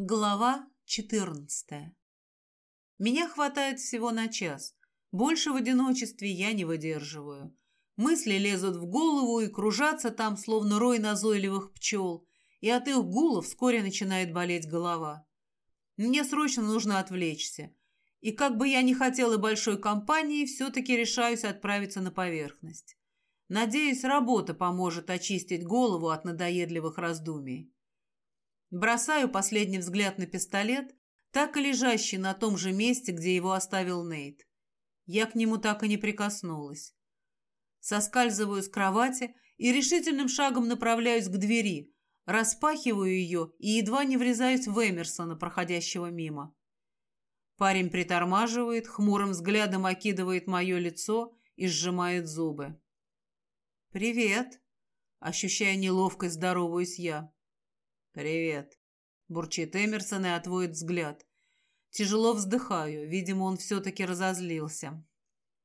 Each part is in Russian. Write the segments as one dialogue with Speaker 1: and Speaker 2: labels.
Speaker 1: Глава 14 Меня хватает всего на час. Больше в одиночестве я не выдерживаю. Мысли лезут в голову и кружатся там, словно рой назойливых пчел, и от их гулов вскоре начинает болеть голова. Мне срочно нужно отвлечься. И как бы я ни хотела большой компании, все-таки решаюсь отправиться на поверхность. Надеюсь, работа поможет очистить голову от надоедливых раздумий. Бросаю последний взгляд на пистолет, так и лежащий на том же месте, где его оставил Нейт. Я к нему так и не прикоснулась. Соскальзываю с кровати и решительным шагом направляюсь к двери, распахиваю ее и едва не врезаюсь в Эмерсона, проходящего мимо. Парень притормаживает, хмурым взглядом окидывает мое лицо и сжимает зубы. «Привет!» Ощущая неловкость, здороваюсь я. «Привет», — бурчит Эмерсон и отводит взгляд. Тяжело вздыхаю, видимо, он все-таки разозлился.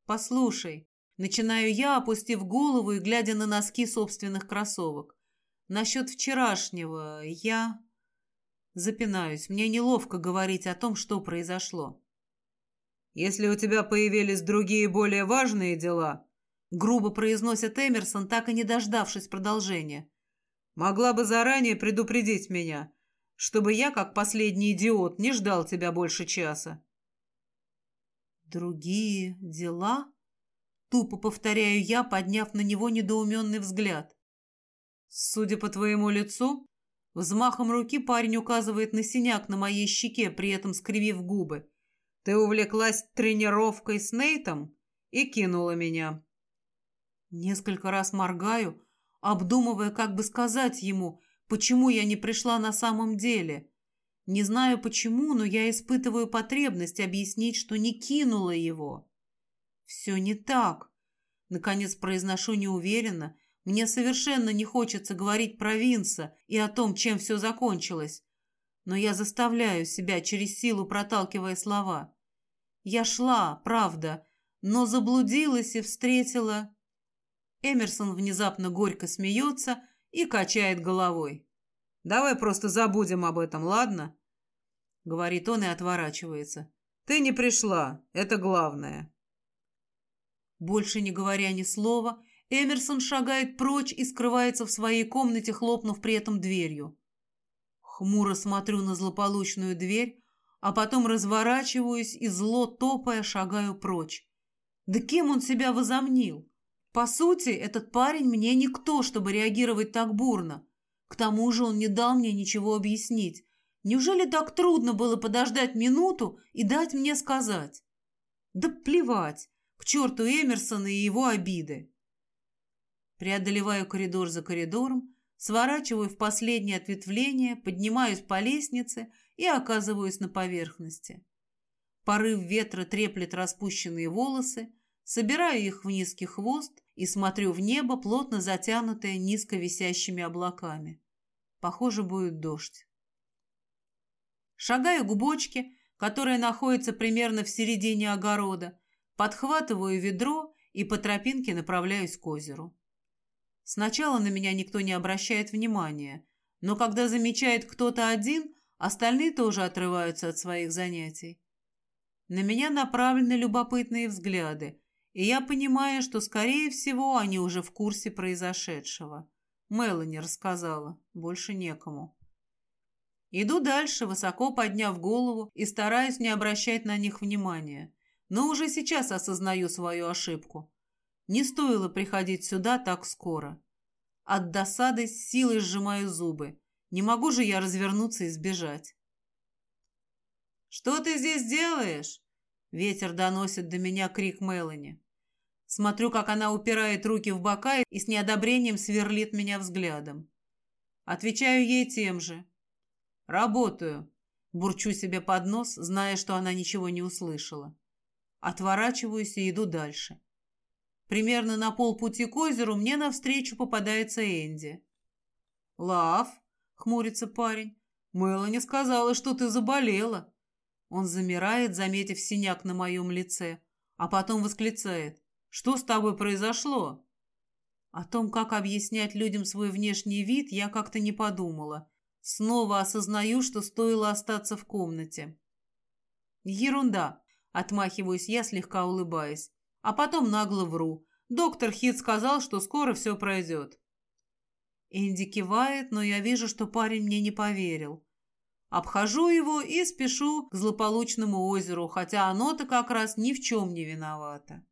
Speaker 1: «Послушай», — начинаю я, опустив голову и глядя на носки собственных кроссовок. «Насчет вчерашнего я...» Запинаюсь, мне неловко говорить о том, что произошло.
Speaker 2: «Если у тебя появились другие более важные дела», — грубо произносит Эмерсон, так и не дождавшись продолжения, Могла бы заранее предупредить меня, чтобы я, как последний идиот, не ждал тебя больше часа.
Speaker 1: Другие дела? Тупо повторяю я, подняв на него недоуменный взгляд.
Speaker 2: Судя по твоему лицу, взмахом руки парень указывает на синяк на моей щеке, при этом скривив губы. Ты увлеклась тренировкой с Нейтом и кинула меня.
Speaker 1: Несколько раз моргаю, обдумывая, как бы сказать ему, почему я не пришла на самом деле. Не знаю почему, но я испытываю потребность объяснить, что не кинула его. Все не так. Наконец произношу неуверенно. Мне совершенно не хочется говорить про Винса и о том, чем все закончилось. Но я заставляю себя через силу проталкивая слова. Я шла, правда, но заблудилась и встретила... Эмерсон внезапно горько смеется и качает головой.
Speaker 2: «Давай просто забудем об этом, ладно?»
Speaker 1: Говорит он и отворачивается.
Speaker 2: «Ты не пришла, это главное».
Speaker 1: Больше не говоря ни слова, Эмерсон шагает прочь и скрывается в своей комнате, хлопнув при этом дверью. Хмуро смотрю на злополучную дверь, а потом разворачиваюсь и зло топая шагаю прочь. Да кем он себя возомнил? По сути, этот парень мне никто, чтобы реагировать так бурно. К тому же он не дал мне ничего объяснить. Неужели так трудно было подождать минуту и дать мне сказать? Да плевать, к черту Эмерсона и его обиды. Преодолеваю коридор за коридором, сворачиваю в последнее ответвление, поднимаюсь по лестнице и оказываюсь на поверхности. Порыв ветра треплет распущенные волосы, собираю их в низкий хвост и смотрю в небо, плотно затянутое низко висящими облаками. Похоже, будет дождь. Шагаю к бочке, которая находится примерно в середине огорода, подхватываю ведро и по тропинке направляюсь к озеру. Сначала на меня никто не обращает внимания, но когда замечает кто-то один, остальные тоже отрываются от своих занятий. На меня направлены любопытные взгляды, и я понимаю, что, скорее всего, они уже в курсе произошедшего. Мелани рассказала, больше некому. Иду дальше, высоко подняв голову и стараюсь не обращать на них внимания. Но уже сейчас осознаю свою ошибку. Не стоило приходить сюда так скоро. От досады с силой сжимаю зубы. Не могу же я развернуться и сбежать. «Что ты здесь делаешь?» Ветер доносит до меня крик Мелани. Смотрю, как она упирает руки в бока и с неодобрением сверлит меня взглядом. Отвечаю ей тем же. «Работаю», – бурчу себе под нос, зная, что она ничего не услышала. Отворачиваюсь и иду дальше. Примерно на полпути к озеру мне навстречу попадается Энди. «Лав», — хмурится парень, — «Мелани сказала, что ты заболела». Он замирает, заметив синяк на моем лице, а потом восклицает. Что с тобой произошло?» О том, как объяснять людям свой внешний вид, я как-то не подумала. Снова осознаю, что стоило остаться в комнате. Ерунда, отмахиваюсь я, слегка улыбаясь. А потом нагло вру. Доктор Хит сказал, что скоро все пройдет. Энди кивает, но я вижу, что парень мне не поверил. Обхожу его и спешу к злополучному озеру, хотя оно-то как раз ни в чем не виновато.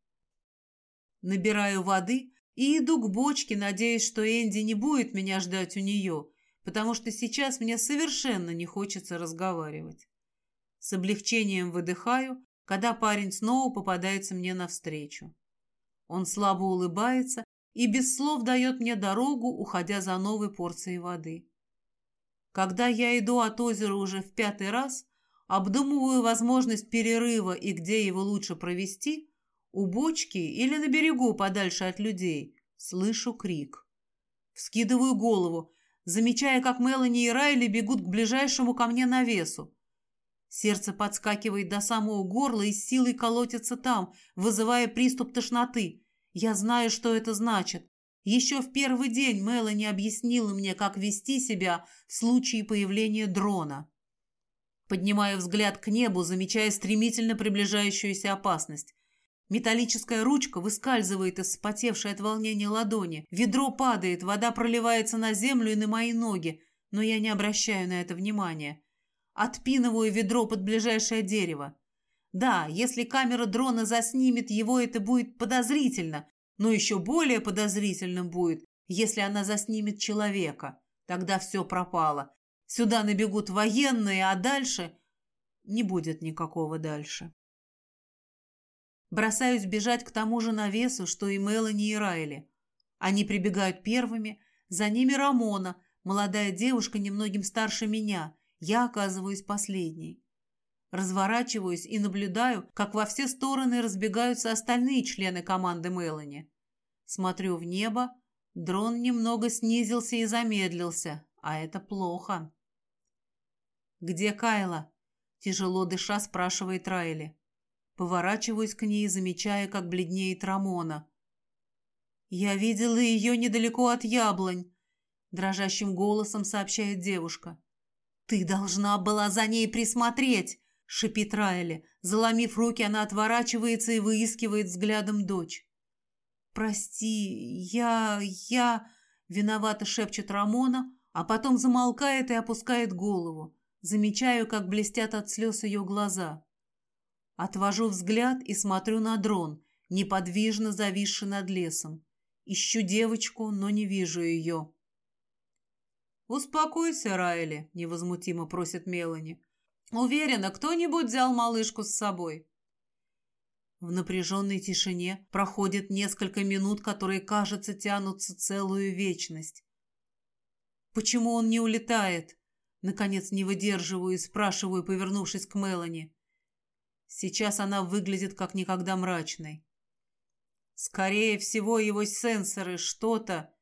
Speaker 1: Набираю воды и иду к бочке, надеясь, что Энди не будет меня ждать у нее, потому что сейчас мне совершенно не хочется разговаривать. С облегчением выдыхаю, когда парень снова попадается мне навстречу. Он слабо улыбается и без слов дает мне дорогу, уходя за новой порцией воды. Когда я иду от озера уже в пятый раз, обдумываю возможность перерыва и где его лучше провести, у бочки или на берегу подальше от людей, слышу крик. Вскидываю голову, замечая, как Мелани и Райли бегут к ближайшему ко мне навесу. Сердце подскакивает до самого горла и с силой колотится там, вызывая приступ тошноты. Я знаю, что это значит. Еще в первый день Мелани объяснила мне, как вести себя в случае появления дрона. Поднимаю взгляд к небу, замечая стремительно приближающуюся опасность. Металлическая ручка выскальзывает из спотевшей от волнения ладони. Ведро падает, вода проливается на землю и на мои ноги, но я не обращаю на это внимания. Отпинываю ведро под ближайшее дерево. Да, если камера дрона заснимет его, это будет подозрительно, но еще более подозрительным будет, если она заснимет человека. Тогда все пропало. Сюда набегут военные, а дальше... Не будет никакого дальше. Бросаюсь бежать к тому же навесу, что и Мелани и Райли. Они прибегают первыми, за ними Рамона, молодая девушка немногим старше меня. Я оказываюсь последней. Разворачиваюсь и наблюдаю, как во все стороны разбегаются остальные члены команды Мелани. Смотрю в небо, дрон немного снизился и замедлился, а это плохо. «Где Кайла?» – тяжело дыша спрашивает Райли. Поворачиваюсь к ней, замечая, как бледнеет Рамона. «Я видела ее недалеко от яблонь», — дрожащим голосом сообщает девушка. «Ты должна была за ней присмотреть», — шипит Райли. Заломив руки, она отворачивается и выискивает взглядом дочь. «Прости, я... я...» — виновато шепчет Рамона, а потом замолкает и опускает голову. Замечаю, как блестят от слез ее глаза. Отвожу взгляд и смотрю на дрон, неподвижно зависший над лесом. Ищу девочку, но не вижу ее. «Успокойся, Райли», — невозмутимо просит Мелани. «Уверена, кто-нибудь взял малышку с собой». В напряженной тишине проходит несколько минут, которые, кажется, тянутся целую вечность. «Почему он не улетает?» Наконец не выдерживаю и спрашиваю, повернувшись к Мелани. Сейчас она выглядит как никогда мрачной. Скорее всего, его сенсоры что-то...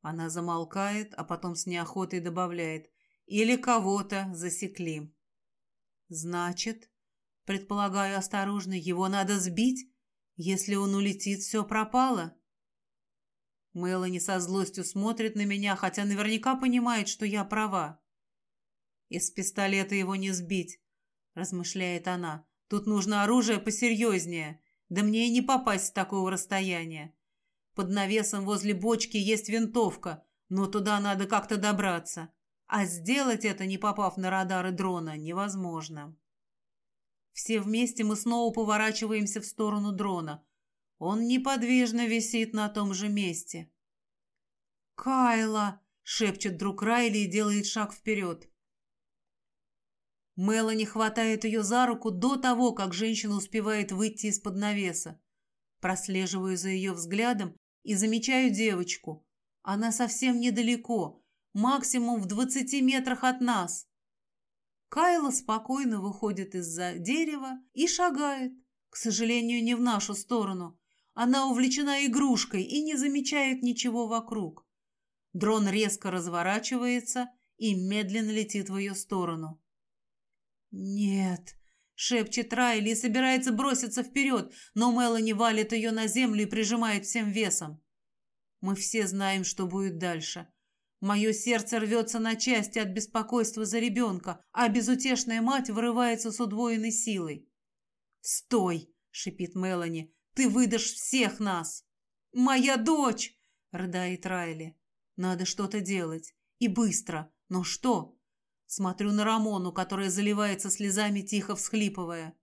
Speaker 1: Она замолкает, а потом с неохотой добавляет. Или кого-то засекли. Значит, предполагаю осторожно, его надо сбить? Если он улетит, все пропало? Мелани со злостью смотрит на меня, хотя наверняка понимает, что я права. Из пистолета его не сбить, размышляет она. Тут нужно оружие посерьезнее. Да мне и не попасть с такого расстояния. Под навесом возле бочки есть винтовка, но туда надо как-то добраться. А сделать это, не попав на радары дрона, невозможно. Все вместе мы снова поворачиваемся в сторону дрона. Он неподвижно висит на том же месте. «Кайла!» — шепчет друг Райли и делает шаг вперед. Мелани хватает ее за руку до того, как женщина успевает выйти из-под навеса. Прослеживаю за ее взглядом и замечаю девочку. Она совсем недалеко, максимум в двадцати метрах от нас. Кайла спокойно выходит из-за дерева и шагает, к сожалению, не в нашу сторону. Она увлечена игрушкой и не замечает ничего вокруг. Дрон резко разворачивается и медленно летит в ее сторону. «Нет», — шепчет Райли и собирается броситься вперед, но Мелани валит ее на землю и прижимает всем весом. Мы все знаем, что будет дальше. Мое сердце рвется на части от беспокойства за ребенка, а безутешная мать вырывается с удвоенной силой. «Стой!» — шипит Мелани. «Ты выдашь всех нас!» «Моя дочь!» — рыдает Райли. «Надо что-то делать. И быстро. Но что?» Смотрю на Рамону, которая заливается слезами, тихо всхлипывая.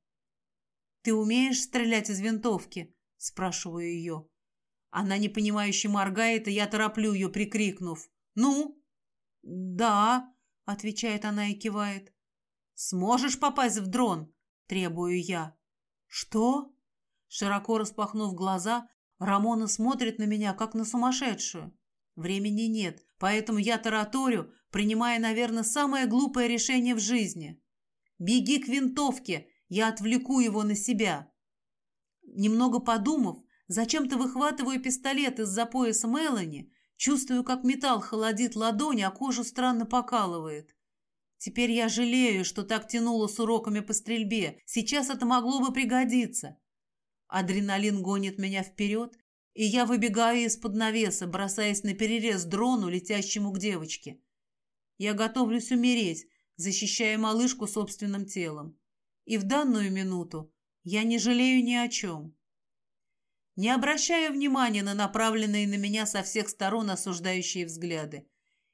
Speaker 1: «Ты умеешь стрелять из винтовки?» — спрашиваю ее. Она непонимающе моргает, и я тороплю ее, прикрикнув. «Ну?» «Да», — отвечает она и кивает. «Сможешь попасть в дрон?» — требую я. «Что?» Широко распахнув глаза, Рамона смотрит на меня, как на сумасшедшую. Времени нет, поэтому я тараторю, принимая, наверное, самое глупое решение в жизни. «Беги к винтовке, я отвлеку его на себя». Немного подумав, зачем-то выхватываю пистолет из-за пояса Мелани, чувствую, как металл холодит ладони, а кожу странно покалывает. Теперь я жалею, что так тянуло с уроками по стрельбе. Сейчас это могло бы пригодиться. Адреналин гонит меня вперед, и я выбегаю из-под навеса, бросаясь на перерез дрону, летящему к девочке. Я готовлюсь умереть, защищая малышку собственным телом. И в данную минуту я не жалею ни о чем. Не обращаю внимания на направленные на меня со всех сторон осуждающие взгляды.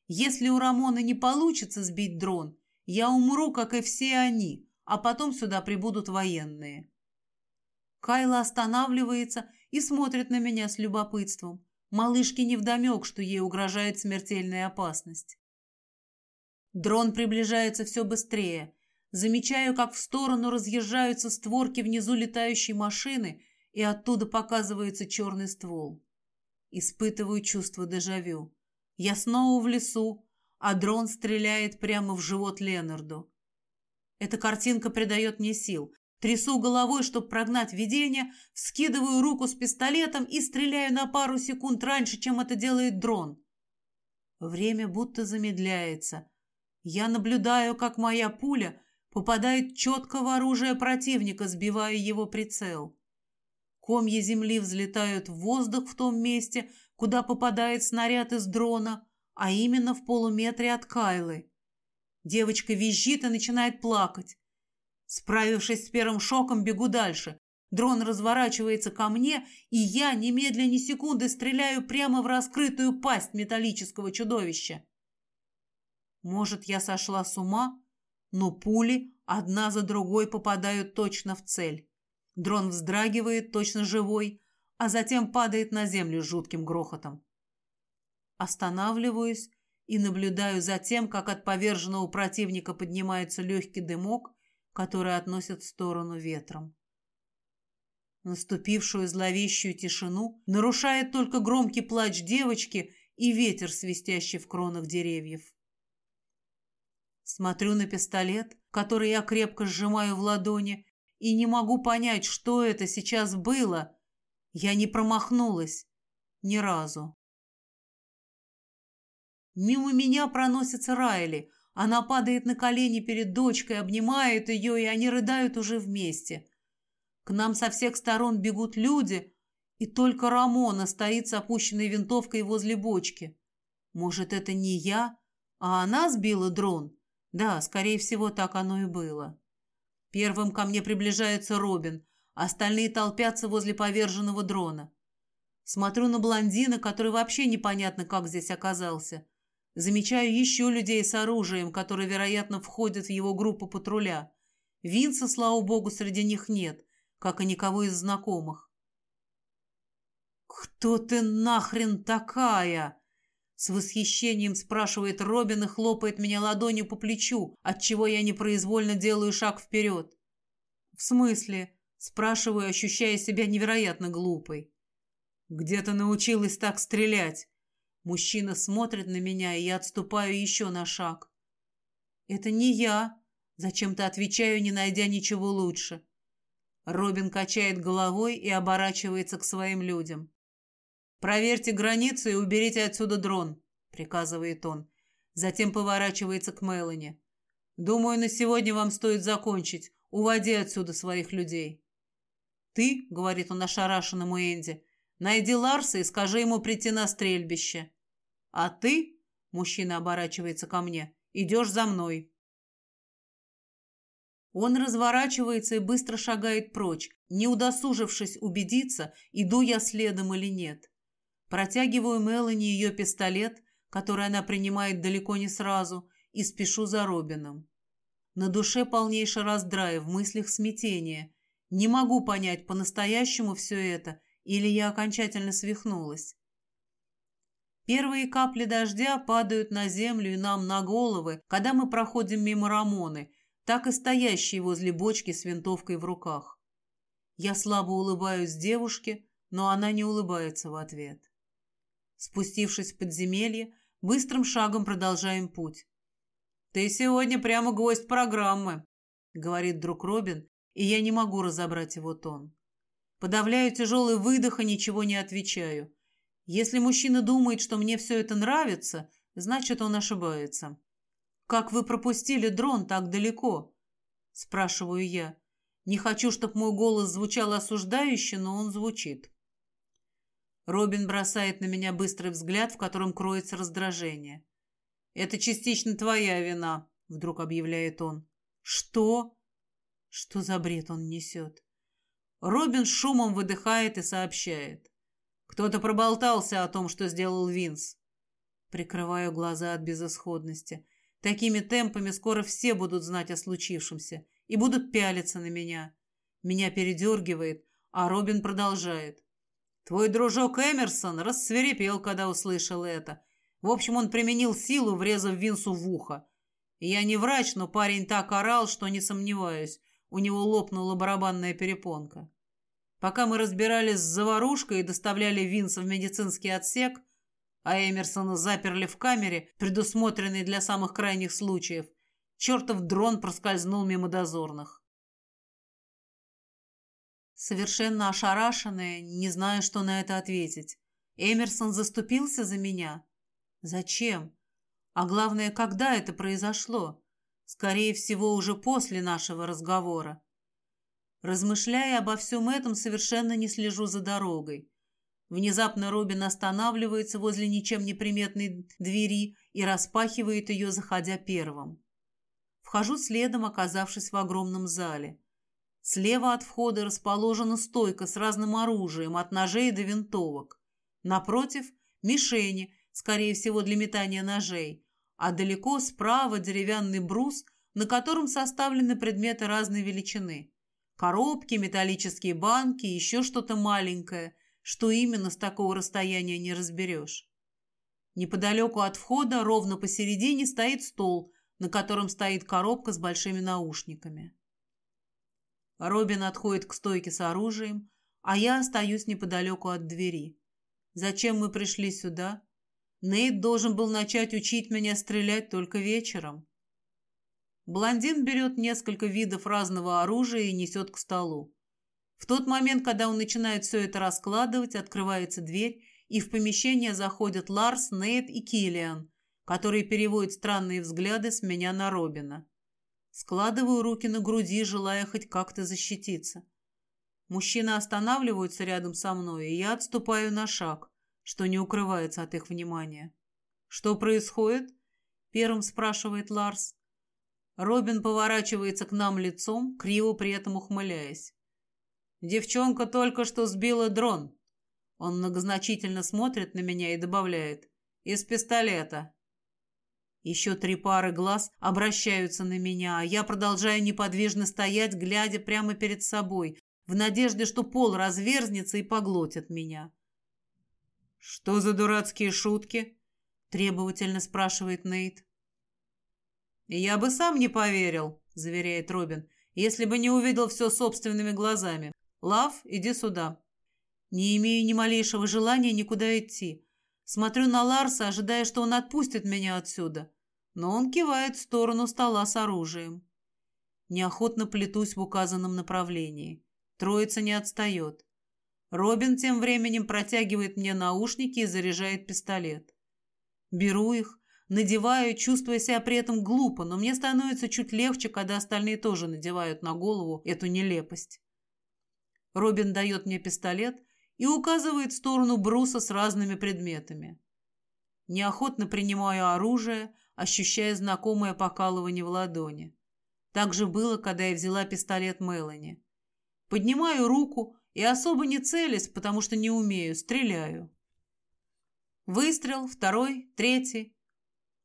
Speaker 1: Если у Рамона не получится сбить дрон, я умру, как и все они, а потом сюда прибудут военные. Кайла останавливается и смотрит на меня с любопытством. Малышке невдомек, что ей угрожает смертельная опасность. Дрон приближается все быстрее. Замечаю, как в сторону разъезжаются створки внизу летающей машины, и оттуда показывается черный ствол. Испытываю чувство дежавю. Я снова в лесу, а дрон стреляет прямо в живот Ленарду. Эта картинка придает мне сил. Трясу головой, чтобы прогнать видение, вскидываю руку с пистолетом и стреляю на пару секунд раньше, чем это делает дрон. Время будто замедляется. Я наблюдаю, как моя пуля попадает четко в оружие противника, сбивая его прицел. Комья земли взлетают в воздух в том месте, куда попадает снаряд из дрона, а именно в полуметре от Кайлы. Девочка визжит и начинает плакать. Справившись с первым шоком, бегу дальше. Дрон разворачивается ко мне, и я, немедля ни секунды, стреляю прямо в раскрытую пасть металлического чудовища. Может, я сошла с ума, но пули одна за другой попадают точно в цель. Дрон вздрагивает, точно живой, а затем падает на землю с жутким грохотом. Останавливаюсь и наблюдаю за тем, как от поверженного противника поднимается легкий дымок которые относят в сторону ветром. Наступившую зловещую тишину нарушает только громкий плач девочки и ветер, свистящий в кронах деревьев. Смотрю на пистолет, который я крепко сжимаю в ладони, и не могу понять, что это сейчас было. Я не промахнулась. Ни разу. Мимо меня проносится Райли. Она падает на колени перед дочкой, обнимает ее, и они рыдают уже вместе. К нам со всех сторон бегут люди, и только Рамона стоит с опущенной винтовкой возле бочки. Может, это не я, а она сбила дрон? Да, скорее всего, так оно и было. Первым ко мне приближается Робин, остальные толпятся возле поверженного дрона. Смотрю на блондина, который вообще непонятно, как здесь оказался. Замечаю еще людей с оружием, которые, вероятно, входят в его группу патруля. Винса, слава богу, среди них нет, как и никого из знакомых. «Кто ты нахрен такая?» С восхищением спрашивает Робин и хлопает меня ладонью по плечу, отчего я непроизвольно делаю шаг вперед. «В смысле?» – спрашиваю, ощущая себя невероятно глупой. «Где ты научилась так стрелять?» Мужчина смотрит на меня, и я отступаю еще на шаг. «Это не я», — зачем-то отвечаю, не найдя ничего лучше. Робин качает головой и оборачивается к своим людям. «Проверьте границу и уберите отсюда дрон», — приказывает он. Затем поворачивается к Мелани. «Думаю, на сегодня вам стоит закончить. Уводи отсюда своих людей». «Ты», — говорит он ошарашенному Энди, Найди Ларса и скажи ему прийти на стрельбище. А ты, Мужчина оборачивается ко мне. «Идешь за мной». Он разворачивается и быстро шагает прочь, не удосужившись убедиться, иду я следом или нет. Протягиваю Мелани ее пистолет, который она принимает далеко не сразу, и спешу за Робином. На душе полнейший раздрай, в мыслях смятение. Не могу понять, по-настоящему все это, или я окончательно свихнулась. Первые капли дождя падают на землю и нам на головы, когда мы проходим мимо Рамоны, так и стоящей возле бочки с винтовкой в руках. Я слабо улыбаюсь девушке, но она не улыбается в ответ. Спустившись в подземелье, быстрым шагом продолжаем путь. «Ты сегодня прямо гость программы», — говорит друг Робин, и я не могу разобрать его тон. Подавляю тяжелый выдох и ничего не отвечаю. Если мужчина думает, что мне все это нравится, значит, он ошибается. «Как вы пропустили дрон так далеко?» – спрашиваю я. Не хочу, чтобы мой голос звучал осуждающе, но он звучит. Робин бросает на меня быстрый взгляд, в котором кроется раздражение. «Это частично твоя вина», — вдруг объявляет он. «Что?» Что за бред он несет? Робин шумом выдыхает и сообщает. Кто-то проболтался о том, что сделал Винс. Прикрываю глаза от безысходности. Такими темпами скоро все будут знать о случившемся и будут пялиться на меня. Меня передергивает, а Робин продолжает. Твой дружок Эмерсон рассверепел, когда услышал это. В общем, он применил силу, врезав Винсу в ухо. Я не врач, но парень так орал, что не сомневаюсь, у него лопнула барабанная перепонка. Пока мы разбирались с заварушкой и доставляли Винса в медицинский отсек, а Эмерсона заперли в камере, предусмотренной для самых крайних случаев, чертов дрон проскользнул мимо дозорных. Совершенно ошарашенная, не знаю, что на это ответить. Эмерсон заступился за меня? Зачем? А главное, когда это произошло? Скорее всего, уже после нашего разговора. Размышляя обо всем этом, совершенно не слежу за дорогой. Внезапно Робин останавливается возле ничем не приметной двери и распахивает ее, заходя первым. Вхожу следом, оказавшись в огромном зале. Слева от входа расположена стойка с разным оружием, от ножей до винтовок. Напротив – мишени, скорее всего для метания ножей, а далеко справа деревянный брус, на котором составлены предметы разной величины. Коробки, металлические банки, еще что-то маленькое, что именно с такого расстояния не разберешь. Неподалеку от входа, ровно посередине, стоит стол, на котором стоит коробка с большими наушниками. Робин отходит к стойке с оружием, а я остаюсь неподалеку от двери. Зачем мы пришли сюда? Нейт должен был начать учить меня стрелять только вечером. Блондин берет несколько видов разного оружия и несет к столу. В тот момент, когда он начинает все это раскладывать, открывается дверь, и в помещение заходят Ларс, Нейт и Киллиан, которые переводят странные взгляды с меня на Робина. Складываю руки на груди, желая хоть как-то защититься. Мужчины останавливаются рядом со мной, и я отступаю на шаг, что не укрывается от их внимания. «Что происходит?» — первым спрашивает Ларс. Робин поворачивается к нам лицом, криво при этом ухмыляясь. «Девчонка только что сбила дрон». Он многозначительно смотрит на меня и добавляет. «Из пистолета». Еще три пары глаз обращаются на меня, а я продолжаю неподвижно стоять, глядя прямо перед собой, в надежде, что пол разверзнется и поглотит меня. «Что за дурацкие шутки?» — требовательно спрашивает Нейт. «Я бы сам не поверил», — заверяет Робин, «если бы не увидел все собственными глазами. Лав, иди сюда». Не имею ни малейшего желания никуда идти. Смотрю на Ларса, ожидая, что он отпустит меня отсюда. Но он кивает в сторону стола с оружием. Неохотно плетусь в указанном направлении. Троица не отстает. Робин тем временем протягивает мне наушники и заряжает пистолет. Беру их, надеваю, чувствуя себя при этом глупо, но мне становится чуть легче, когда остальные тоже надевают на голову эту нелепость. Робин дает мне пистолет – и указывает в сторону бруса с разными предметами. Неохотно принимаю оружие, ощущая знакомое покалывание в ладони. Так же было, когда я взяла пистолет Мелани. Поднимаю руку и особо не целясь, потому что не умею, стреляю. Выстрел, второй, третий.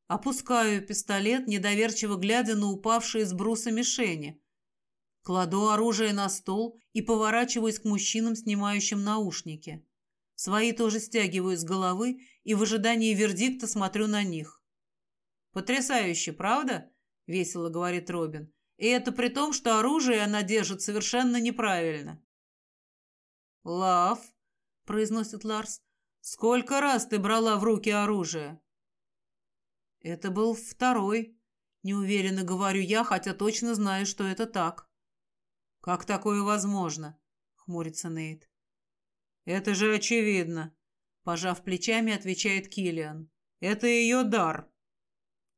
Speaker 1: Опускаю пистолет, недоверчиво глядя на упавшие с бруса мишени. Кладу оружие на стол и поворачиваюсь к мужчинам, снимающим наушники. Свои тоже стягиваю с головы и в ожидании вердикта смотрю на них. «Потрясающе, правда?» — весело говорит Робин. «И это при том, что оружие она держит совершенно неправильно».
Speaker 2: «Лав», — произносит Ларс, — «сколько раз ты брала в руки оружие?»
Speaker 1: «Это был второй», — неуверенно говорю я, хотя точно знаю, что это так.
Speaker 2: «Как такое возможно?» — хмурится Нейт.
Speaker 1: «Это же очевидно», — пожав плечами, отвечает Килиан. «Это ее дар».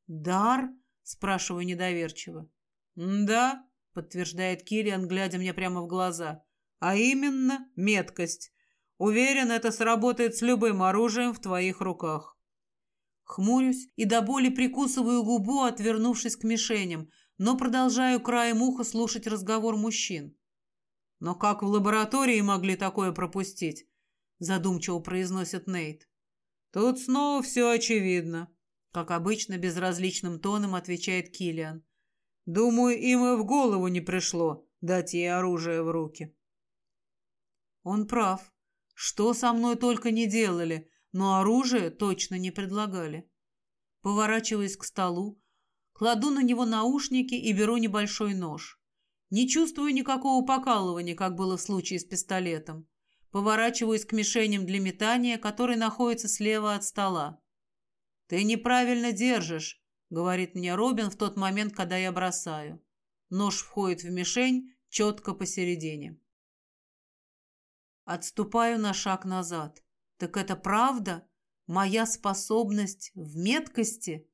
Speaker 2: «Дар?» — спрашиваю недоверчиво.
Speaker 1: «Да», — подтверждает Килиан, глядя мне прямо в глаза. «А именно меткость. Уверен, это сработает с любым оружием в твоих руках». Хмурюсь и до боли прикусываю губу, отвернувшись к мишеням, но продолжаю краем уха слушать разговор мужчин. «Но как в лаборатории могли такое пропустить?» задумчиво произносит Нейт. «Тут снова все очевидно», как обычно безразличным тоном отвечает Килиан. «Думаю, им и в голову не пришло дать ей оружие в руки». Он прав. Что со мной только не делали, но оружие точно не предлагали. Поворачиваясь к столу, кладу на него наушники и беру небольшой нож. Не чувствую никакого покалывания, как было в случае с пистолетом. Поворачиваюсь к мишеням для метания, которые находятся слева от стола. «Ты неправильно держишь», — говорит мне Робин в тот момент, когда я бросаю. Нож входит в мишень четко посередине. Отступаю на шаг назад. Так это правда? Моя способность в меткости?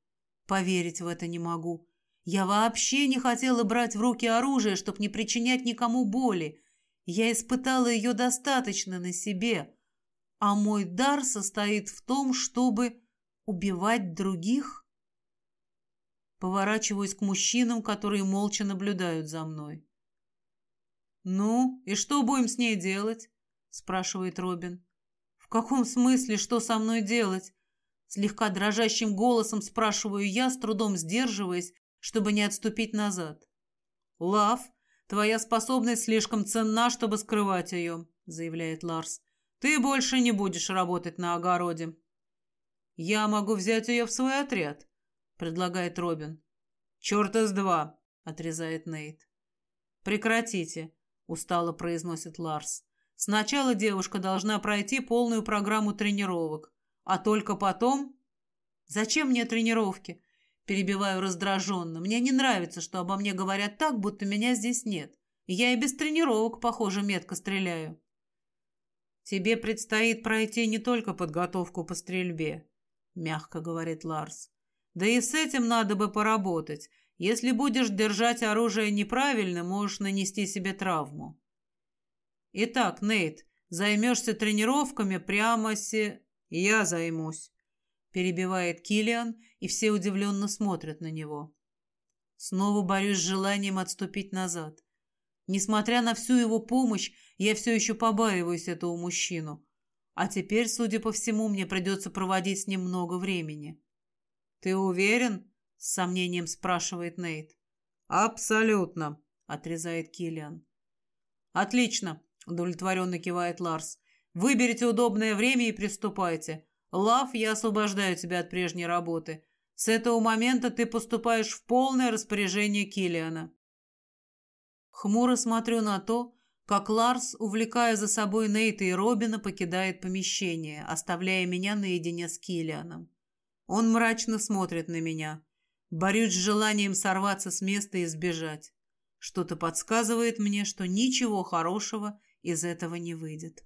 Speaker 1: Поверить в это не могу. Я вообще не хотела брать в руки оружие, чтобы не причинять никому боли. Я испытала ее достаточно на себе. А мой дар состоит в том, чтобы убивать других? Поворачиваюсь к мужчинам, которые молча наблюдают за мной. «Ну, и что будем с ней делать?» – спрашивает Робин. «В каком смысле, что со мной делать?» Слегка дрожащим голосом спрашиваю я, с трудом сдерживаясь, чтобы не отступить назад. «Лав, твоя способность слишком ценна, чтобы скрывать ее», — заявляет Ларс. «Ты больше не будешь работать на огороде». «Я могу взять ее в свой отряд», — предлагает Робин. «Черт из два», — отрезает Нейт. «Прекратите», — устало произносит Ларс. «Сначала девушка должна пройти полную программу тренировок, а только потом...» «Зачем мне тренировки? Перебиваю раздраженно. Мне не нравится, что обо мне говорят так, будто меня здесь нет. Я и без тренировок, похоже, метко стреляю. Тебе предстоит пройти не только подготовку по стрельбе, мягко говорит Ларс. Да и с этим надо бы поработать. Если будешь держать оружие неправильно, можешь нанести себе травму. Итак, Нейт, займешься тренировками прямо се... Я займусь перебивает Килиан, и все удивленно смотрят на него. Снова борюсь с желанием отступить назад. Несмотря на всю его помощь, я все еще побаиваюсь этого мужчину. А теперь, судя по всему, мне придется проводить с ним много времени. «Ты уверен?» — с сомнением спрашивает Нейт. «Абсолютно», — отрезает Киллиан. «Отлично», — удовлетворенно кивает Ларс. «Выберите удобное время и приступайте. Лав, я освобождаю тебя от прежней работы. С этого момента ты поступаешь в полное распоряжение Килиана. Хмуро смотрю на то, как Ларс, увлекая за собой Нейта и Робина, покидает помещение, оставляя меня наедине с Килианом. Он мрачно смотрит на меня. Борюсь с желанием сорваться с места и сбежать. Что-то подсказывает мне, что ничего хорошего из этого не выйдет.